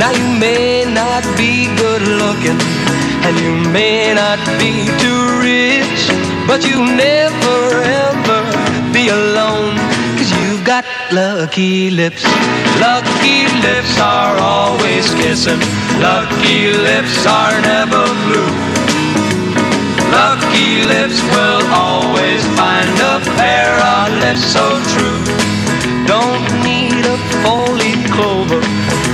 Now you may not be good looking, and you may not be too rich, but you'll never ever be alone. Cause you've got lucky lips. Lucky lips are always kissing. Lucky lips are never blue. Lucky lips will always find a pair of lips so true. Don't need a four-leaf clover,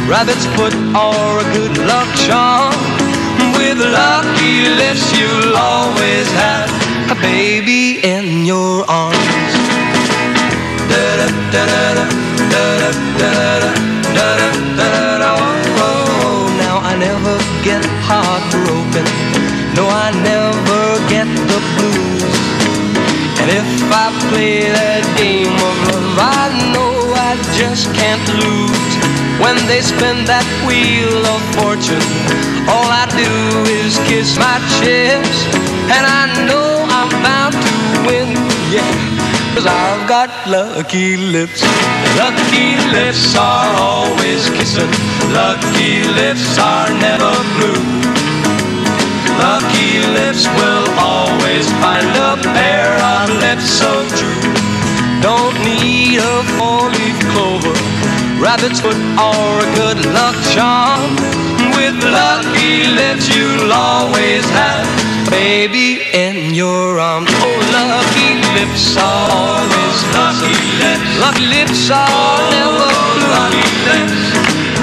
rabbit's foot, or a good luck charm. With lucky lips, you'll always have a baby in your arms. Now I never get heartbroken. No, I never get the blues. And if I play that game of love, I know I just can't lose. When they spin that wheel of fortune, all I do is kiss my chips. And I know I'm bound to win, yeah. Cause I've got lucky lips. Lucky lips are always kissing. Lucky lips are never blue. Rabbit's foot, or a good luck charm. With lucky lips, you'll always have a baby in your arms. Oh, lucky lips are always lucky lips. Lucky lips are never blue. Lucky lips.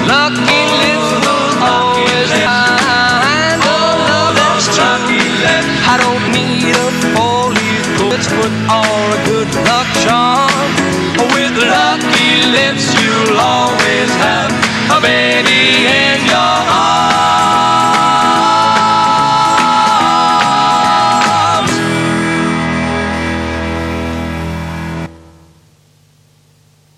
Lucky lips will always find a love oh, that's true. I don't need a four-leaf foot, or a good luck charm. With lucky lips, long.